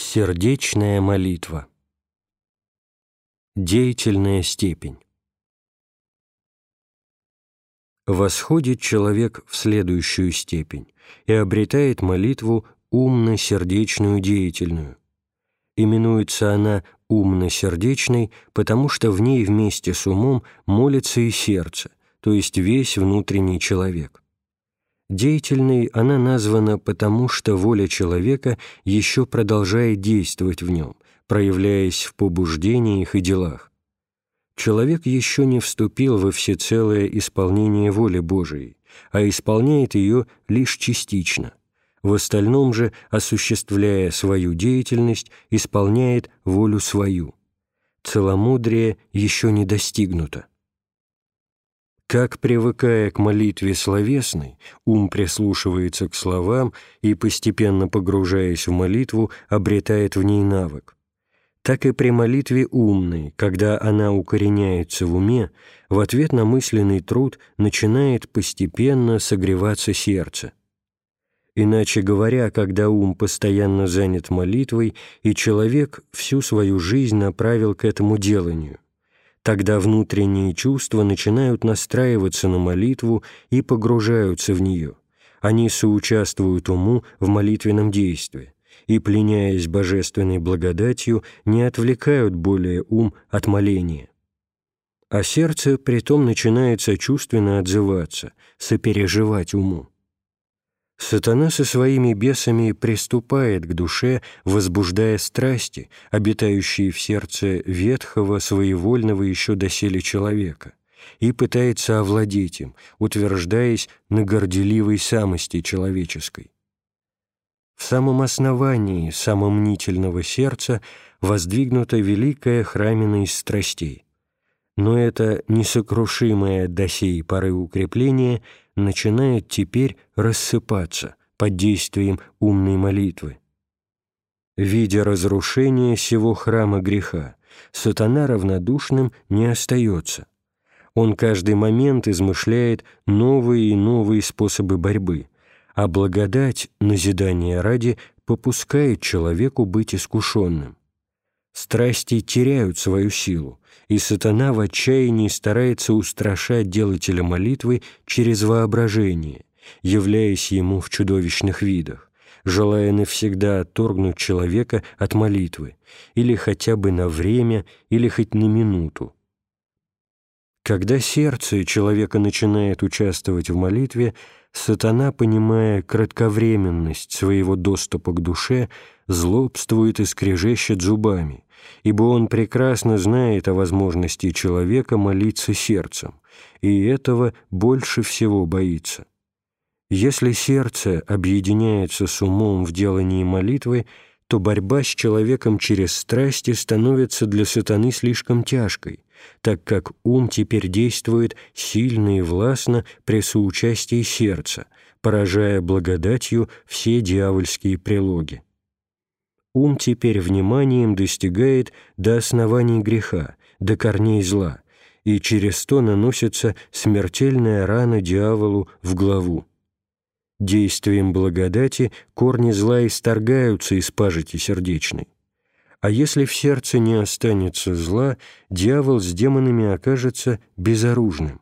Сердечная молитва. Деятельная степень. Восходит человек в следующую степень и обретает молитву умно-сердечную деятельную. Именуется она умно-сердечной, потому что в ней вместе с умом молится и сердце, то есть весь внутренний человек. Деятельной она названа потому, что воля человека еще продолжает действовать в нем, проявляясь в побуждениях и делах. Человек еще не вступил во всецелое исполнение воли Божией, а исполняет ее лишь частично. В остальном же, осуществляя свою деятельность, исполняет волю свою. Целомудрие еще не достигнуто. Как, привыкая к молитве словесной, ум прислушивается к словам и, постепенно погружаясь в молитву, обретает в ней навык, так и при молитве умной, когда она укореняется в уме, в ответ на мысленный труд начинает постепенно согреваться сердце. Иначе говоря, когда ум постоянно занят молитвой, и человек всю свою жизнь направил к этому деланию – Тогда внутренние чувства начинают настраиваться на молитву и погружаются в нее. Они соучаствуют уму в молитвенном действии и, пленяясь божественной благодатью, не отвлекают более ум от моления. А сердце притом начинает сочувственно отзываться, сопереживать уму. Сатана со своими бесами приступает к душе, возбуждая страсти, обитающие в сердце ветхого, своевольного еще доселе человека, и пытается овладеть им, утверждаясь на горделивой самости человеческой. В самом основании самомнительного сердца воздвигнута великая храмина из страстей. Но это несокрушимое до сей поры укрепление – начинает теперь рассыпаться под действием умной молитвы. Видя разрушение сего храма греха, сатана равнодушным не остается. Он каждый момент измышляет новые и новые способы борьбы, а благодать, назидание ради, попускает человеку быть искушенным. Страсти теряют свою силу, и сатана в отчаянии старается устрашать делателя молитвы через воображение, являясь ему в чудовищных видах, желая навсегда отторгнуть человека от молитвы, или хотя бы на время, или хоть на минуту. Когда сердце человека начинает участвовать в молитве, сатана, понимая кратковременность своего доступа к душе, злобствует и скрежещет зубами, ибо он прекрасно знает о возможности человека молиться сердцем, и этого больше всего боится. Если сердце объединяется с умом в делании молитвы, то борьба с человеком через страсти становится для сатаны слишком тяжкой, так как ум теперь действует сильно и властно при соучастии сердца, поражая благодатью все дьявольские прилоги ум теперь вниманием достигает до оснований греха, до корней зла, и через то наносится смертельная рана дьяволу в главу. Действием благодати корни зла исторгаются из пажити сердечной. А если в сердце не останется зла, дьявол с демонами окажется безоружным.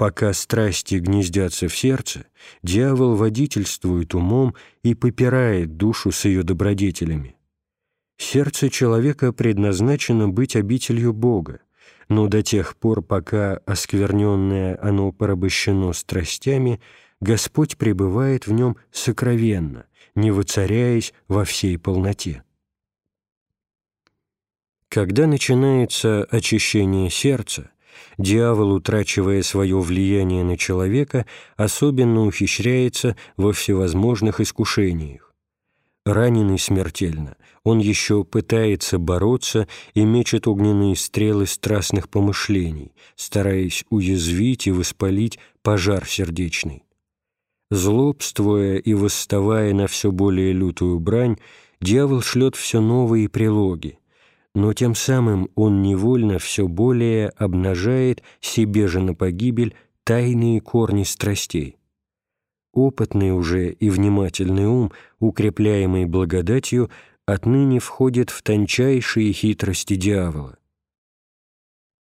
Пока страсти гнездятся в сердце, дьявол водительствует умом и попирает душу с ее добродетелями. Сердце человека предназначено быть обителью Бога, но до тех пор, пока оскверненное оно порабощено страстями, Господь пребывает в нем сокровенно, не воцаряясь во всей полноте. Когда начинается очищение сердца, дьявол, утрачивая свое влияние на человека, особенно ухищряется во всевозможных искушениях. Раненый смертельно, он еще пытается бороться и мечет огненные стрелы страстных помышлений, стараясь уязвить и воспалить пожар сердечный. Злобствуя и восставая на все более лютую брань, дьявол шлет все новые прилоги, но тем самым он невольно все более обнажает себе же на погибель тайные корни страстей. Опытный уже и внимательный ум, укрепляемый благодатью, отныне входит в тончайшие хитрости дьявола.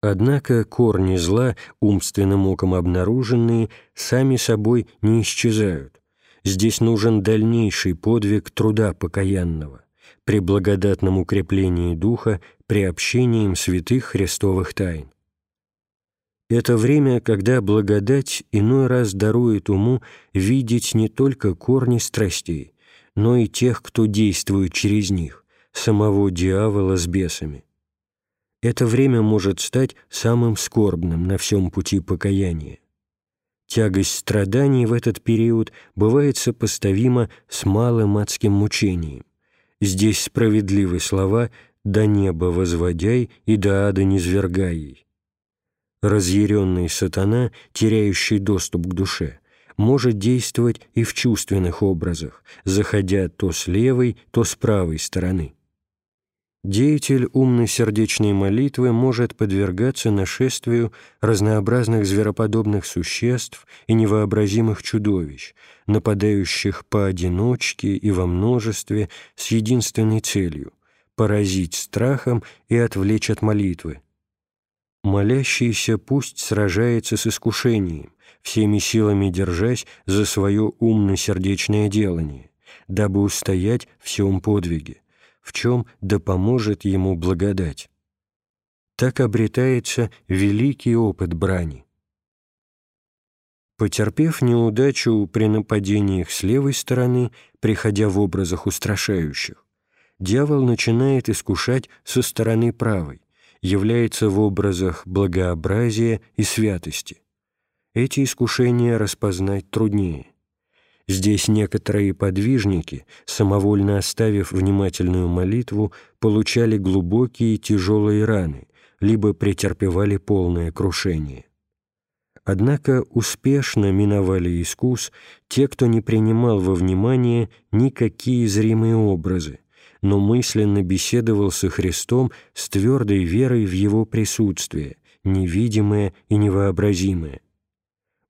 Однако корни зла, умственным оком обнаруженные, сами собой не исчезают. Здесь нужен дальнейший подвиг труда покаянного при благодатном укреплении духа, при общении им святых христовых тайн. Это время, когда благодать иной раз дарует уму видеть не только корни страстей, но и тех, кто действует через них, самого дьявола с бесами. Это время может стать самым скорбным на всем пути покаяния. Тягость страданий в этот период бывает сопоставима с малым адским мучением. Здесь справедливы слова «до неба возводяй и до ада не свергай Разъяренный сатана, теряющий доступ к душе, может действовать и в чувственных образах, заходя то с левой, то с правой стороны. Деятель умной сердечной молитвы может подвергаться нашествию разнообразных звероподобных существ и невообразимых чудовищ, нападающих поодиночке и во множестве с единственной целью – поразить страхом и отвлечь от молитвы. Молящийся пусть сражается с искушением, всеми силами держась за свое умно-сердечное делание, дабы устоять в всем подвиге, в чем да поможет ему благодать. Так обретается великий опыт брани. Потерпев неудачу при нападениях с левой стороны, приходя в образах устрашающих, дьявол начинает искушать со стороны правой, является в образах благообразия и святости. Эти искушения распознать труднее – Здесь некоторые подвижники, самовольно оставив внимательную молитву, получали глубокие и тяжелые раны, либо претерпевали полное крушение. Однако успешно миновали искус те, кто не принимал во внимание никакие зримые образы, но мысленно беседовал со Христом с твердой верой в Его присутствие, невидимое и невообразимое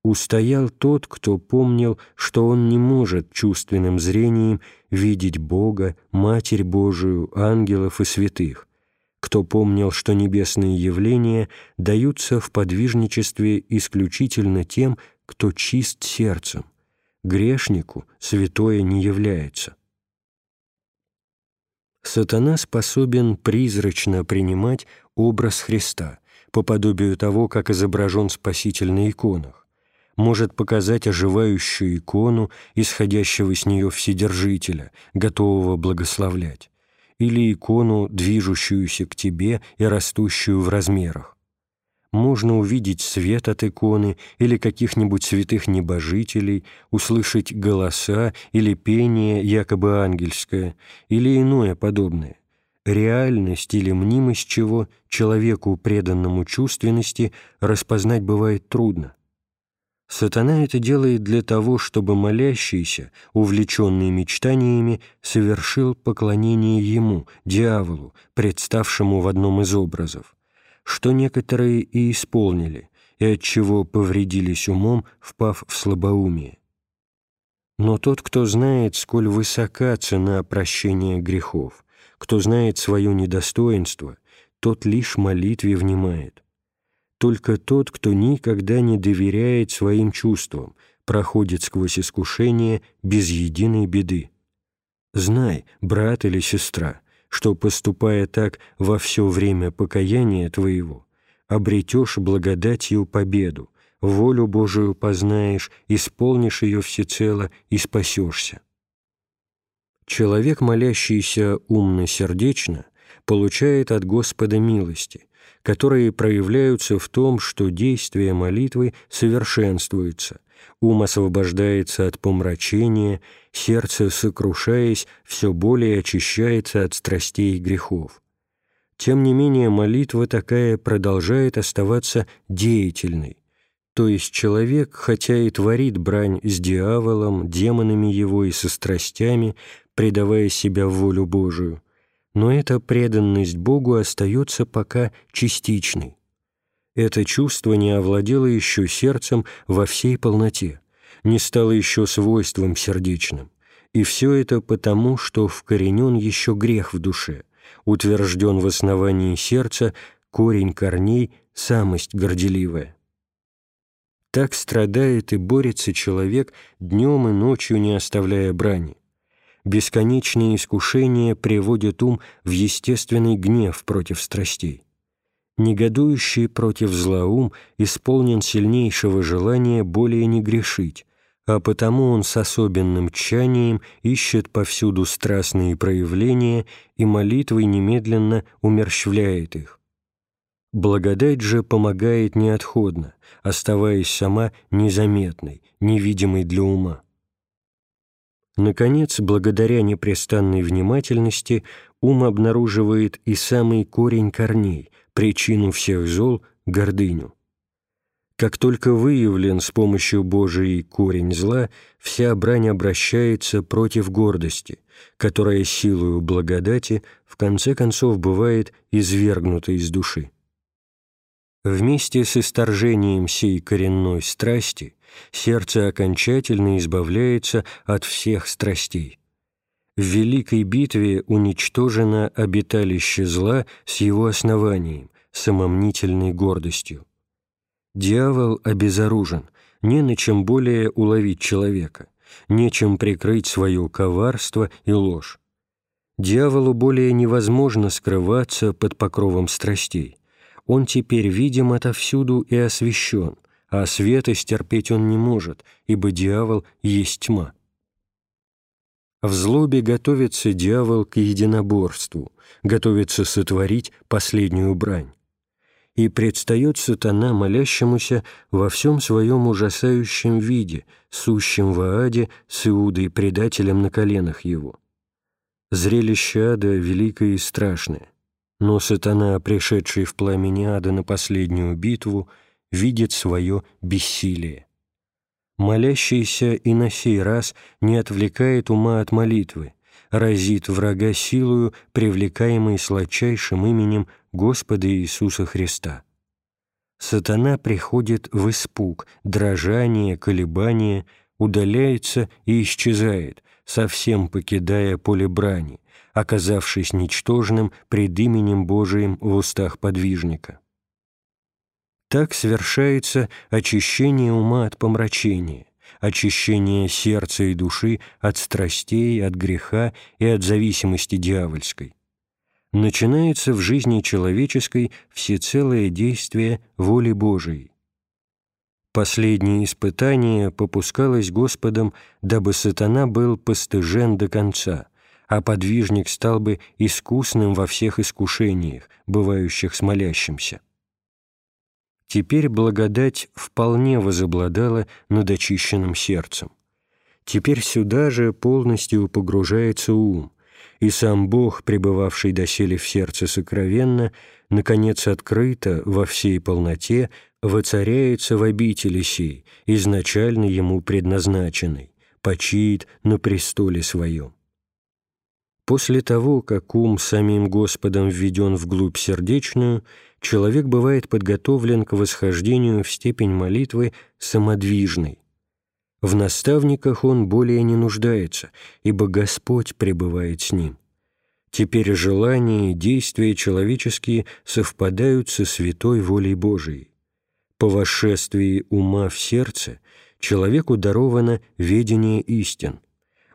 устоял тот, кто помнил, что он не может чувственным зрением видеть Бога, Матерь Божию, ангелов и святых, кто помнил, что небесные явления даются в подвижничестве исключительно тем, кто чист сердцем. Грешнику святое не является. Сатана способен призрачно принимать образ Христа, по подобию того, как изображен Спаситель на иконах может показать оживающую икону, исходящего с нее Вседержителя, готового благословлять, или икону, движущуюся к тебе и растущую в размерах. Можно увидеть свет от иконы или каких-нибудь святых небожителей, услышать голоса или пение, якобы ангельское, или иное подобное. Реальность или мнимость чего человеку, преданному чувственности, распознать бывает трудно. Сатана это делает для того, чтобы молящийся, увлеченный мечтаниями, совершил поклонение ему, дьяволу, представшему в одном из образов, что некоторые и исполнили, и отчего повредились умом, впав в слабоумие. Но тот, кто знает, сколь высока цена прощения грехов, кто знает свое недостоинство, тот лишь молитве внимает – только тот, кто никогда не доверяет своим чувствам, проходит сквозь искушение без единой беды. Знай, брат или сестра, что, поступая так во все время покаяния твоего, обретешь благодатью победу, волю Божию познаешь, исполнишь ее всецело и спасешься. Человек, молящийся умно-сердечно, получает от Господа милости, которые проявляются в том, что действие молитвы совершенствуется, ум освобождается от помрачения, сердце, сокрушаясь, все более очищается от страстей и грехов. Тем не менее, молитва такая продолжает оставаться деятельной, то есть человек, хотя и творит брань с дьяволом, демонами его и со страстями, предавая себя в волю Божию, но эта преданность Богу остается пока частичной. Это чувство не овладело еще сердцем во всей полноте, не стало еще свойством сердечным, И все это потому, что вкоренен еще грех в душе, утвержден в основании сердца корень корней, самость горделивая. Так страдает и борется человек днем и ночью, не оставляя брани. Бесконечные искушения приводят ум в естественный гнев против страстей. Негодующий против зла ум исполнен сильнейшего желания более не грешить, а потому он с особенным тчанием ищет повсюду страстные проявления и молитвой немедленно умерщвляет их. Благодать же помогает неотходно, оставаясь сама незаметной, невидимой для ума. Наконец, благодаря непрестанной внимательности, ум обнаруживает и самый корень корней, причину всех зол – гордыню. Как только выявлен с помощью Божией корень зла, вся брань обращается против гордости, которая силою благодати в конце концов бывает извергнута из души. Вместе с исторжением сей коренной страсти сердце окончательно избавляется от всех страстей. В великой битве уничтожено обиталище зла с его основанием, самомнительной гордостью. Дьявол обезоружен, не на чем более уловить человека, нечем прикрыть свое коварство и ложь. Дьяволу более невозможно скрываться под покровом страстей. Он теперь видим отовсюду и освещен, а света стерпеть он не может, ибо дьявол есть тьма. В злобе готовится дьявол к единоборству, готовится сотворить последнюю брань и предстает сатана молящемуся во всем своем ужасающем виде, сущем в Ааде с Иудой предателем на коленах его. Зрелище ада великое и страшное, но сатана, пришедший в пламени ада на последнюю битву, видит свое бессилие. Молящийся и на сей раз не отвлекает ума от молитвы, разит врага силою, привлекаемой сладчайшим именем Господа Иисуса Христа. Сатана приходит в испуг, дрожание, колебание, удаляется и исчезает, совсем покидая поле брани, оказавшись ничтожным пред именем Божиим в устах подвижника. Так совершается очищение ума от помрачения, очищение сердца и души от страстей, от греха и от зависимости дьявольской, начинается в жизни человеческой всецелое действие воли Божией. Последнее испытание попускалось Господом, дабы сатана был постыжен до конца, а подвижник стал бы искусным во всех искушениях, бывающих с молящимся. Теперь благодать вполне возобладала над очищенным сердцем. Теперь сюда же полностью погружается ум, и сам Бог, пребывавший доселе в сердце сокровенно, наконец открыто во всей полноте воцаряется в обители сей, изначально ему предназначенной, почиет на престоле своем. После того, как ум самим Господом введен вглубь сердечную, человек бывает подготовлен к восхождению в степень молитвы самодвижной, в наставниках он более не нуждается, ибо Господь пребывает с ним. Теперь желания и действия человеческие совпадают со святой волей Божией. По восшествии ума в сердце человеку даровано ведение истин.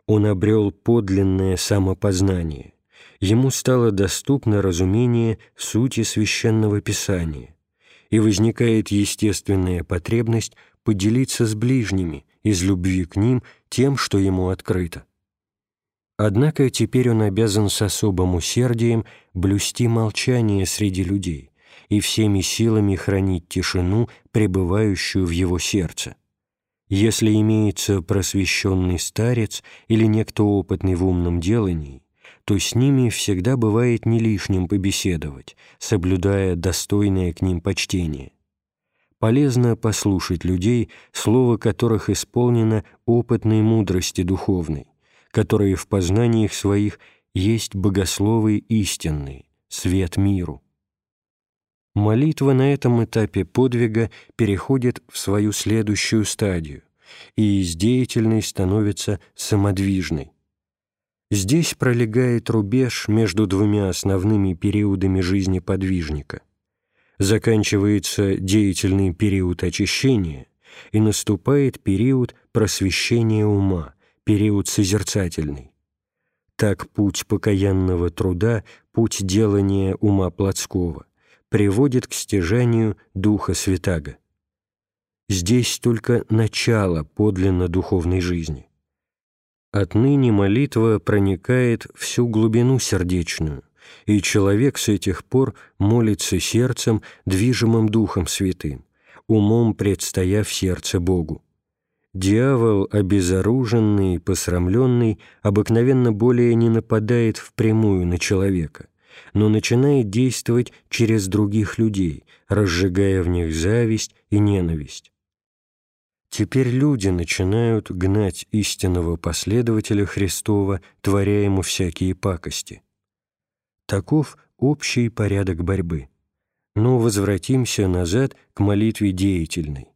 Он обрел подлинное самопознание. Ему стало доступно разумение сути Священного Писания, и возникает естественная потребность поделиться с ближними из любви к ним тем, что ему открыто. Однако теперь он обязан с особым усердием блюсти молчание среди людей и всеми силами хранить тишину, пребывающую в его сердце. Если имеется просвещенный старец или некто опытный в умном делании, то с ними всегда бывает не лишним побеседовать, соблюдая достойное к ним почтение полезно послушать людей, слово которых исполнено опытной мудрости духовной, которые в познаниях своих есть богословы истинные, свет миру. Молитва на этом этапе подвига переходит в свою следующую стадию и из деятельной становится самодвижной. Здесь пролегает рубеж между двумя основными периодами жизни подвижника. Заканчивается деятельный период очищения и наступает период просвещения ума, период созерцательный. Так путь покаянного труда, путь делания ума плотского, приводит к стяжанию Духа Святаго. Здесь только начало подлинно духовной жизни. Отныне молитва проникает всю глубину сердечную, и человек с этих пор молится сердцем, движимым Духом Святым, умом предстоя в сердце Богу. Дьявол, обезоруженный и посрамленный, обыкновенно более не нападает впрямую на человека, но начинает действовать через других людей, разжигая в них зависть и ненависть. Теперь люди начинают гнать истинного последователя Христова, творя ему всякие пакости. Таков общий порядок борьбы. Но возвратимся назад к молитве деятельной.